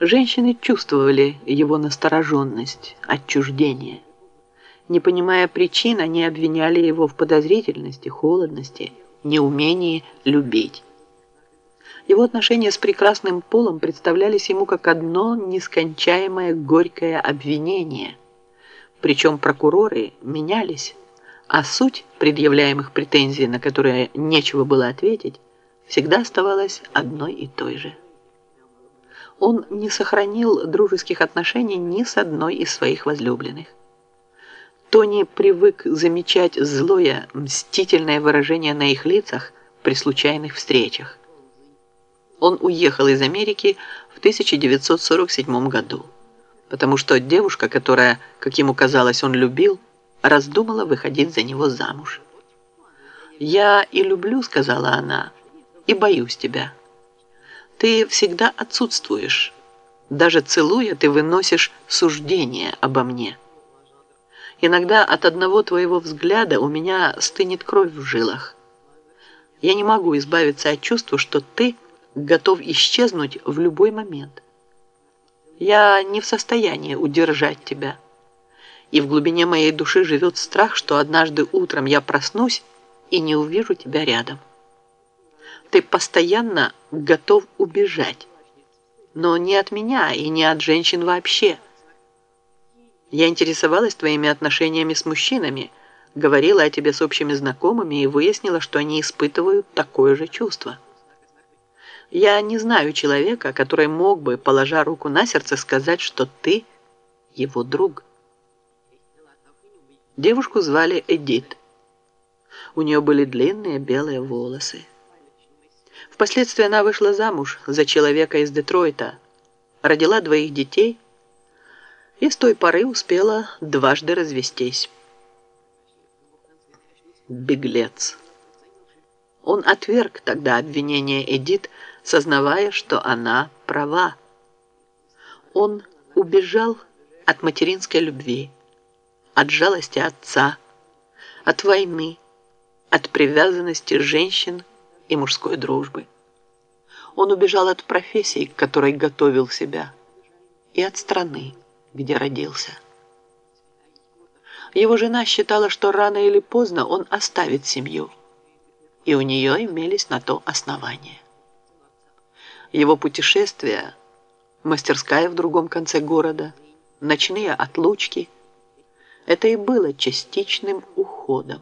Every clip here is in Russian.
Женщины чувствовали его настороженность, отчуждение. Не понимая причин, они обвиняли его в подозрительности, холодности, неумении любить. Его отношения с прекрасным полом представлялись ему как одно нескончаемое горькое обвинение. Причем прокуроры менялись, а суть предъявляемых претензий, на которые нечего было ответить, всегда оставалась одной и той же. Он не сохранил дружеских отношений ни с одной из своих возлюбленных. Тони привык замечать злое, мстительное выражение на их лицах при случайных встречах. Он уехал из Америки в 1947 году, потому что девушка, которая, как ему казалось, он любил, раздумала выходить за него замуж. «Я и люблю», — сказала она, — «и боюсь тебя. Ты всегда отсутствуешь. Даже целуя, ты выносишь суждение обо мне». Иногда от одного твоего взгляда у меня стынет кровь в жилах. Я не могу избавиться от чувства, что ты готов исчезнуть в любой момент. Я не в состоянии удержать тебя. И в глубине моей души живет страх, что однажды утром я проснусь и не увижу тебя рядом. Ты постоянно готов убежать. Но не от меня и не от женщин вообще – я интересовалась твоими отношениями с мужчинами, говорила о тебе с общими знакомыми и выяснила, что они испытывают такое же чувство. Я не знаю человека, который мог бы, положа руку на сердце, сказать, что ты его друг. Девушку звали Эдит. У нее были длинные белые волосы. Впоследствии она вышла замуж за человека из Детройта, родила двоих детей – и с той поры успела дважды развестись. Беглец. Он отверг тогда обвинение Эдит, сознавая, что она права. Он убежал от материнской любви, от жалости отца, от войны, от привязанности женщин и мужской дружбы. Он убежал от профессии, к которой готовил себя, и от страны где родился. Его жена считала, что рано или поздно он оставит семью, и у нее имелись на то основания. Его путешествия, мастерская в другом конце города, ночные отлучки – это и было частичным уходом.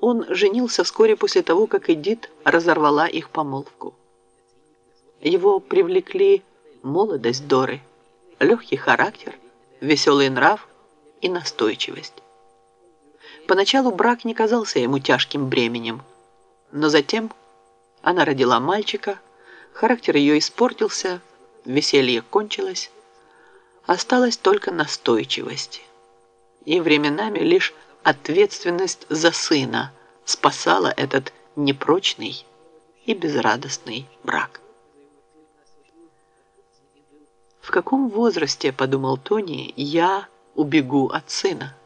Он женился вскоре после того, как Эдит разорвала их помолвку. Его привлекли молодость Доры – легкий характер, веселый нрав и настойчивость. Поначалу брак не казался ему тяжким бременем, но затем она родила мальчика, характер ее испортился, веселье кончилось, осталась только настойчивость. И временами лишь ответственность за сына спасала этот непрочный и безрадостный брак. В каком возрасте, подумал Тони, я убегу от сына?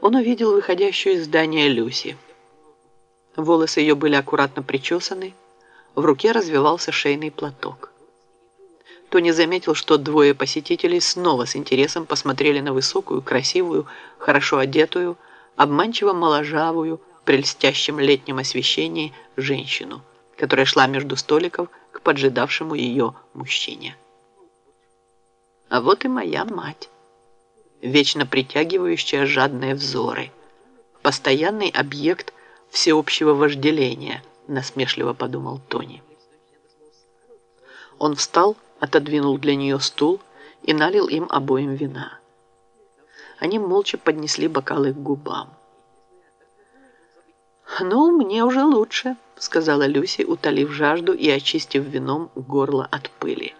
Он увидел выходящую из здания Люси. Волосы ее были аккуратно причесаны, в руке развивался шейный платок. Тони заметил, что двое посетителей снова с интересом посмотрели на высокую, красивую, хорошо одетую, обманчиво моложавую, при льстящем летнем освещении женщину, которая шла между столиков, к поджидавшему ее мужчине. А вот и моя мать, вечно притягивающая жадные взоры, постоянный объект всеобщего вожделения, насмешливо подумал Тони. Он встал, отодвинул для нее стул и налил им обоим вина. Они молча поднесли бокалы к губам. «Ну, мне уже лучше», — сказала Люси, утолив жажду и очистив вином горло от пыли.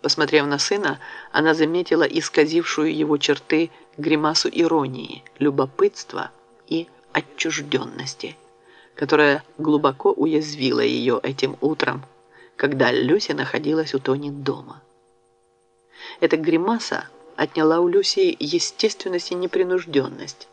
Посмотрев на сына, она заметила исказившую его черты гримасу иронии, любопытства и отчужденности, которая глубоко уязвила ее этим утром, когда Люси находилась у Тони дома. Эта гримаса отняла у Люси естественность и непринужденность,